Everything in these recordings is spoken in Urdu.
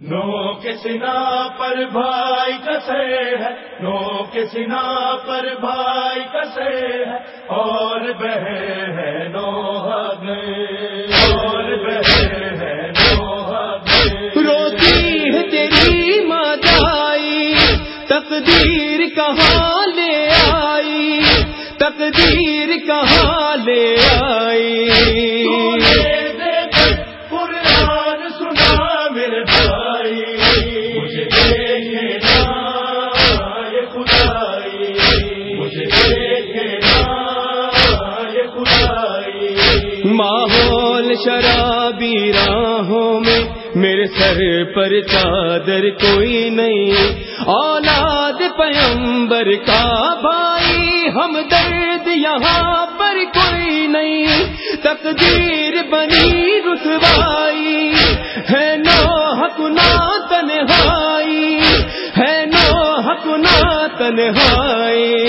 نو کے سنا پر بھائی کسے ہے، نو کے سنا پر بھائی کسے ہے۔ اور بہ ہے نو اور بہ ہے نو روتی ہے تیری ماں جائی تقدیر کہاں لے آئی؟ تقدیر کہاں لے آئی؟ ماحول شرابی راہوں میں میرے سر پر چادر کوئی نہیں۔ اولاد پیمبر کا بھائی، ہم درد یہاں پر کوئی نہیں۔ تقدیر بنی رسوائی، ہے نو حکنا تنہائی، ہے نو حکنا تنہائی۔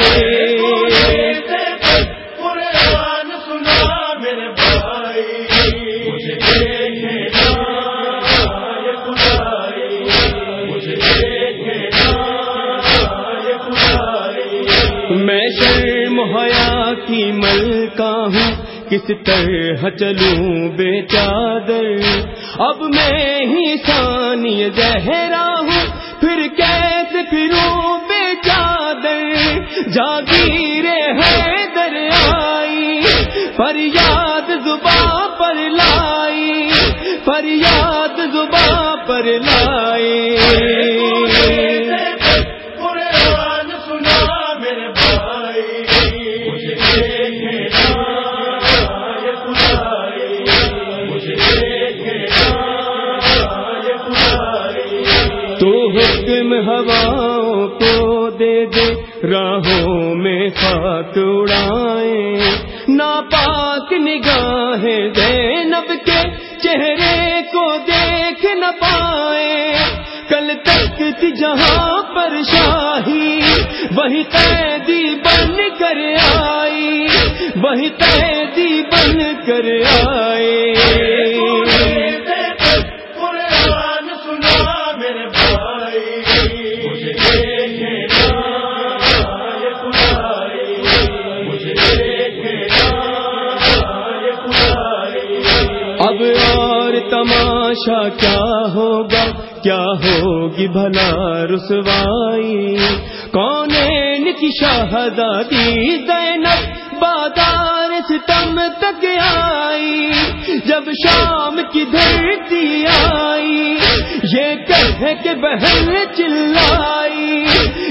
شرم حیا کی ملکا ہوں، کس طرح چلوں بے چادر؟ اب میں ہی سانی زہرا ہوں، پھر کیسے پھروں بے چادر؟ جاگیر ہے دریائی پر یاد زباں پر لائی پر یاد زباں پر لائی۔ ہواؤں کو دے دے، راہوں میں خاک اڑائے ناپاک نگاہیں زینب کے چہرے کو دیکھ نہ پائے کل تک تھی جہاں پر شاہی، وہی قیدی بن کر آئی۔ وہی قیدی بن کر آئے۔ تماشا کیا ہوگا؟ کیا ہوگی بھلا رسوائی؟ کون کی شہزادی زینب؟ بازار ستم تک آئی، جب شام کی دھرتی آئی۔ یہ کہہ کے بہن چلائی،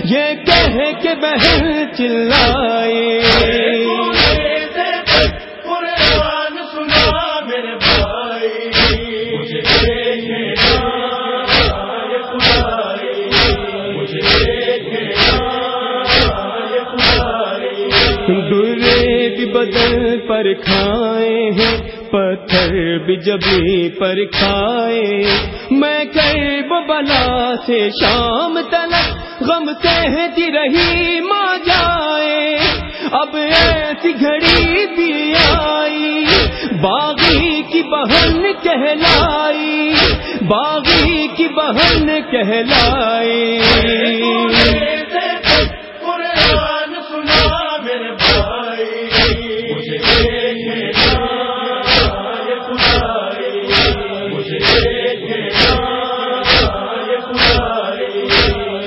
یہ کہہ کے بہن چلائی۔ درے بھی بدل پر کھائے ہیں، پتھر بھی جبھی پر کھائے۔ میں کئی بلا سے شام تلک غم کہتی رہی، ماں جائے۔ اب ایسی گھڑی بھی آئی، باغی کی بہن کہلائی۔ باغی کی بہن کہلائی۔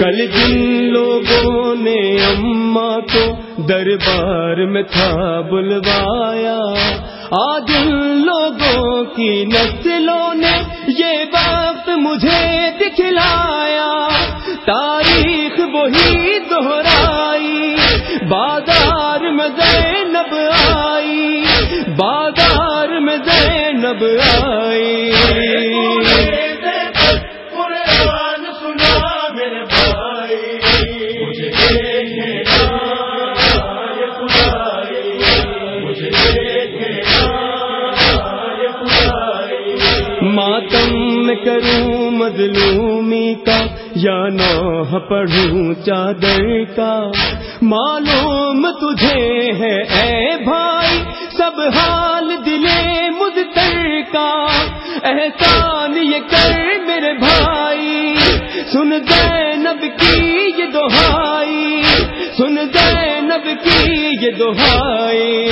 کل جن لوگوں نے اماں کو دربار میں تھا بلوایا، آج ان لوگوں کی نسلوں نے یہ وقت مجھے دکھلایا۔ تاریخ وہی دہرائی، بازار میں زینب آئی، بازار میں زینب آئی۔ میں کروں مظلومی کا یا نوح پڑھوں چادر کا؟ معلوم تجھے ہے اے بھائی، سب حال دلے مدتر کا۔ احسان یہ کر میرے بھائی۔ سن زینب کی یہ دہائی، سن زینب کی یہ دہائی۔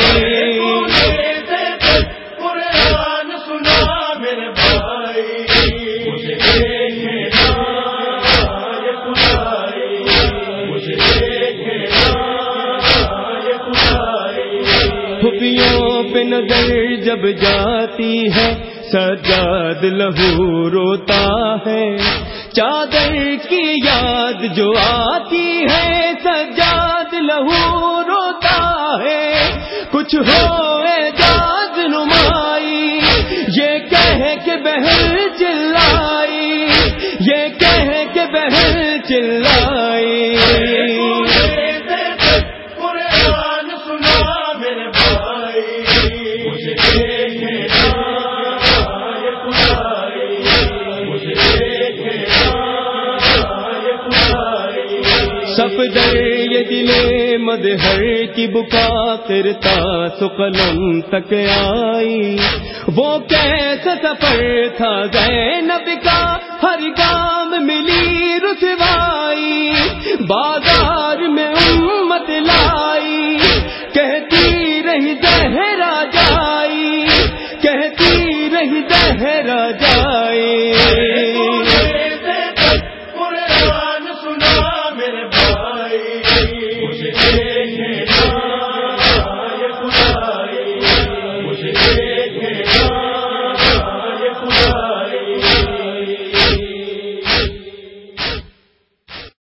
پہ نظر جب جاتی ہے، سجاد لہو روتا ہے۔ چادر کی یاد جو آتی ہے، سجاد لہو روتا ہے۔ کچھ ہو اعجاز نمائی، یہ کہہ کے بہن چلائی۔ یہ کہہ کے بہن چلائی۔ سفدر یہ دل مدہر کی بکا کرتا سقلم تک آئی۔ وہ کیسا سفر تھا زینب کا، ہر گام ملی رسوائی۔ بازار میں امت لائی۔ مجھے